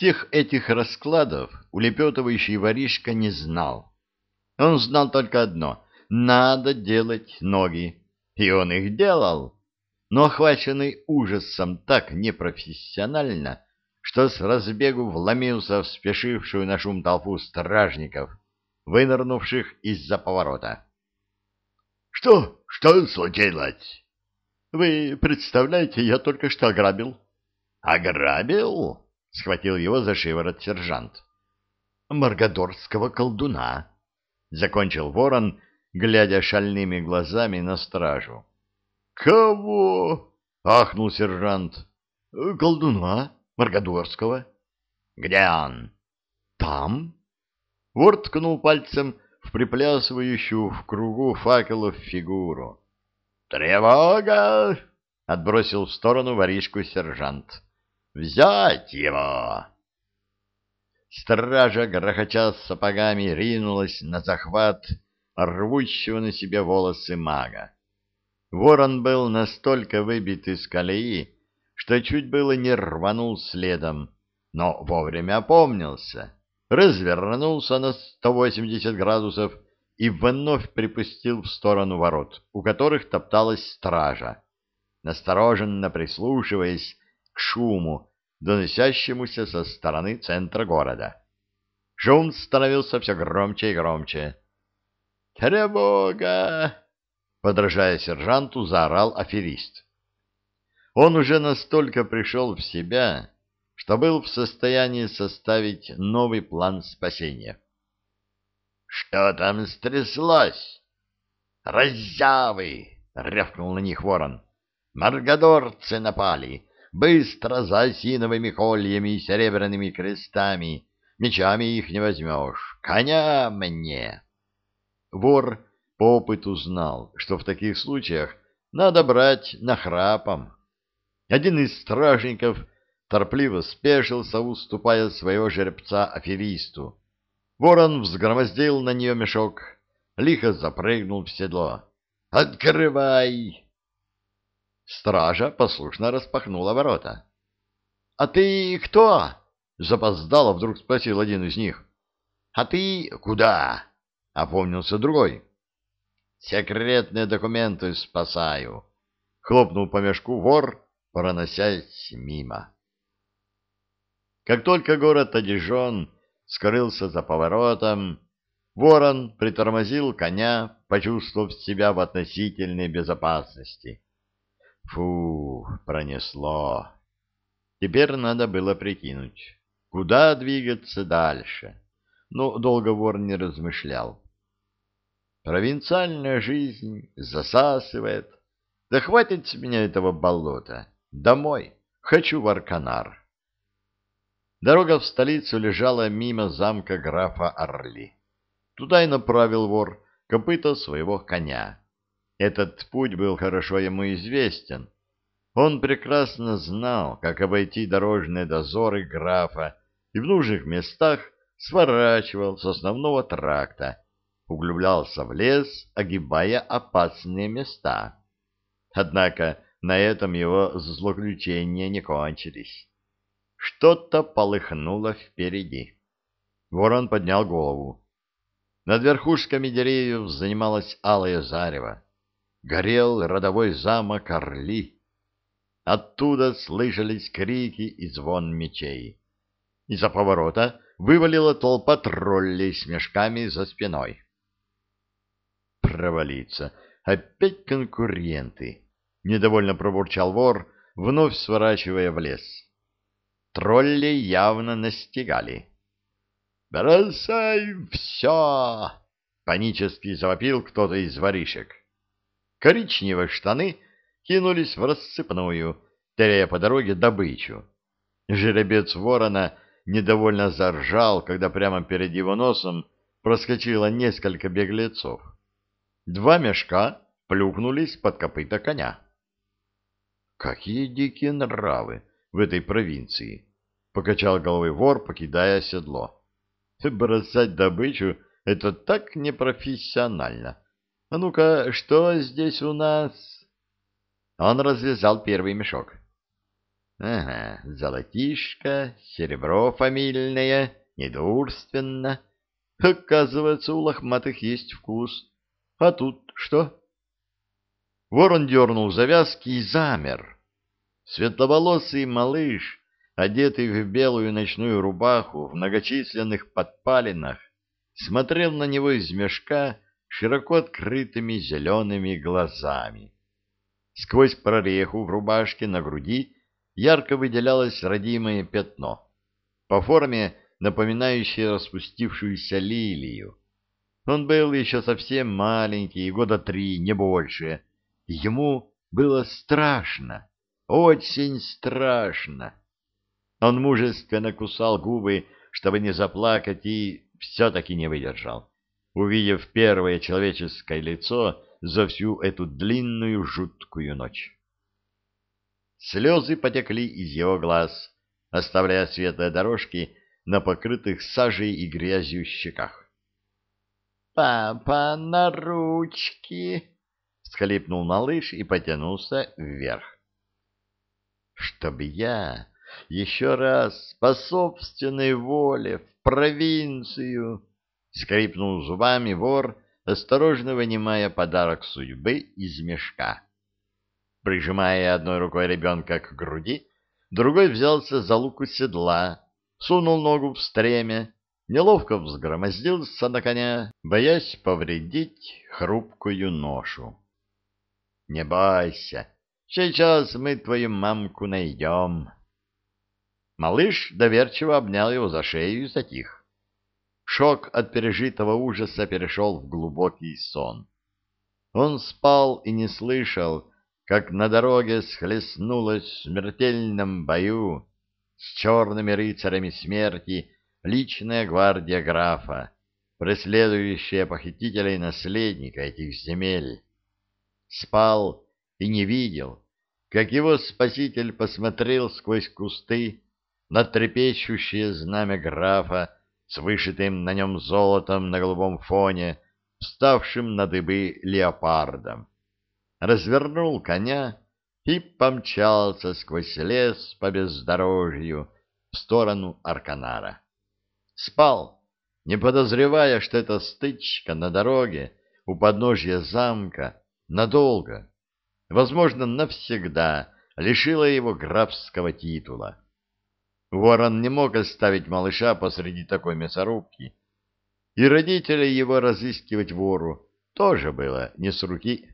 Всех этих раскладов улепетывающий воришка не знал. Он знал только одно — надо делать ноги. И он их делал, но охваченный ужасом так непрофессионально, что с разбегу вломился в спешившую на шум толпу стражников, вынырнувших из-за поворота. — Что? Что случилось? — Вы представляете, я только что ограбил. — Ограбил? — схватил его за шиворот сержант. — Маргадорского колдуна, — закончил ворон, глядя шальными глазами на стражу. — Кого? — ахнул сержант. — Колдуна Маргадорского. — Где он? — Там. Вор ткнул пальцем в приплясывающую в кругу факелов фигуру. «Тревога!» — отбросил в сторону воришку сержант. Взять его! Стража, грохоча сапогами, ринулась на захват рвущего на себе волосы мага. Ворон был настолько выбит из колеи, что чуть было не рванул следом, но вовремя опомнился, развернулся на 180 градусов и вновь припустил в сторону ворот, у которых топталась стража, настороженно прислушиваясь шуму, доносящемуся со стороны центра города. Шум становился все громче и громче. «Тревога!» — подражая сержанту, заорал аферист. Он уже настолько пришел в себя, что был в состоянии составить новый план спасения. «Что там стряслось?» «Раззявы!» — рявкнул на них ворон. «Маргадорцы напали! Быстро за осиновыми кольями и серебряными крестами. Мечами их не возьмешь. Коня мне!» Вор по опыту знал, что в таких случаях надо брать нахрапом. Один из стражников торпливо спешился, уступая своего жеребца аферисту. Ворон взгромоздил на нее мешок, лихо запрыгнул в седло. «Открывай!» Стража послушно распахнула ворота. — А ты кто? — запоздало вдруг спросил один из них. — А ты куда? — опомнился другой. — Секретные документы спасаю. Хлопнул по мешку вор, проносясь мимо. Как только город Одежон скрылся за поворотом, ворон притормозил коня, почувствовав себя в относительной безопасности. Фу, пронесло. Теперь надо было прикинуть, куда двигаться дальше. Но долго вор не размышлял. Провинциальная жизнь засасывает. Да хватит с меня этого болота. Домой. Хочу в Арканар. Дорога в столицу лежала мимо замка графа Орли. Туда и направил вор копыта своего коня. Этот путь был хорошо ему известен. Он прекрасно знал, как обойти дорожные дозоры графа и в нужных местах сворачивал с основного тракта, углублялся в лес, огибая опасные места. Однако на этом его злоключения не кончились. Что-то полыхнуло впереди. Ворон поднял голову. Над верхушками деревьев занималась алая зарево горел родовой замок Орли. Оттуда слышались крики и звон мечей. Из-за поворота вывалила толпа троллей с мешками за спиной. Провалиться. Опять конкуренты. Недовольно пробурчал вор, вновь сворачивая в лес. Тролли явно настигали. «Бросай все!» — панически завопил кто-то из воришек коричневые штаны кинулись в рассыпную, теряя по дороге добычу. Жеребец ворона недовольно заржал, когда прямо перед его носом проскочило несколько беглецов. Два мешка плюхнулись под копыта коня. «Какие дикие нравы в этой провинции!» — покачал головой вор, покидая седло. «Бросать добычу — это так непрофессионально!» А ну-ка, что здесь у нас? Он развязал первый мешок. Ага, золотишко, серебро фамильное, недурственно. Оказывается, у лохматых есть вкус. А тут что? Ворон дернул завязки и замер. Светловолосый малыш, одетый в белую ночную рубаху в многочисленных подпалинах, смотрел на него из мешка широко открытыми зелеными глазами. Сквозь прореху в рубашке на груди ярко выделялось родимое пятно, по форме напоминающее распустившуюся лилию. Он был еще совсем маленький, года три, не больше. Ему было страшно, очень страшно. Он мужественно кусал губы, чтобы не заплакать, и все-таки не выдержал, увидев первое человеческое лицо за всю эту длинную жуткую ночь. Слезы потекли из его глаз, оставляя светлые дорожки на покрытых сажей и грязью щеках. «Папа, на ручки!» — схлипнул малыш и потянулся вверх. «Чтоб я еще раз по собственной воле в провинцию!» — скрипнул зубами вор, осторожно вынимая подарок судьбы из мешка. Прижимая одной рукой ребенка к груди, другой взялся за луку седла, сунул ногу в стремя, неловко взгромоздился на коня, боясь повредить хрупкую ношу. — Не бойся, сейчас мы твою мамку найдем. Малыш доверчиво обнял его за шею и затих. Шок от пережитого ужаса перешел в глубокий сон. Он спал и не слышал, как на дороге схлестнулась в смертельном бою с черными рыцарями смерти личная гвардия графа, преследующая похитителей наследника этих земель. Спал и не видел, как его спаситель посмотрел сквозь кусты на трепещущее знамя графа с вышитым на нем золотом на голубом фоне, вставшим на дыбы леопардом развернул коня и помчался сквозь лес по бездорожью в сторону Арканара. Спал, не подозревая, что эта стычка на дороге у подножья замка надолго, возможно, навсегда лишила его графского титула. Ворон не мог оставить малыша посреди такой мясорубки, и родителей его разыскивать вору тоже было не с руки.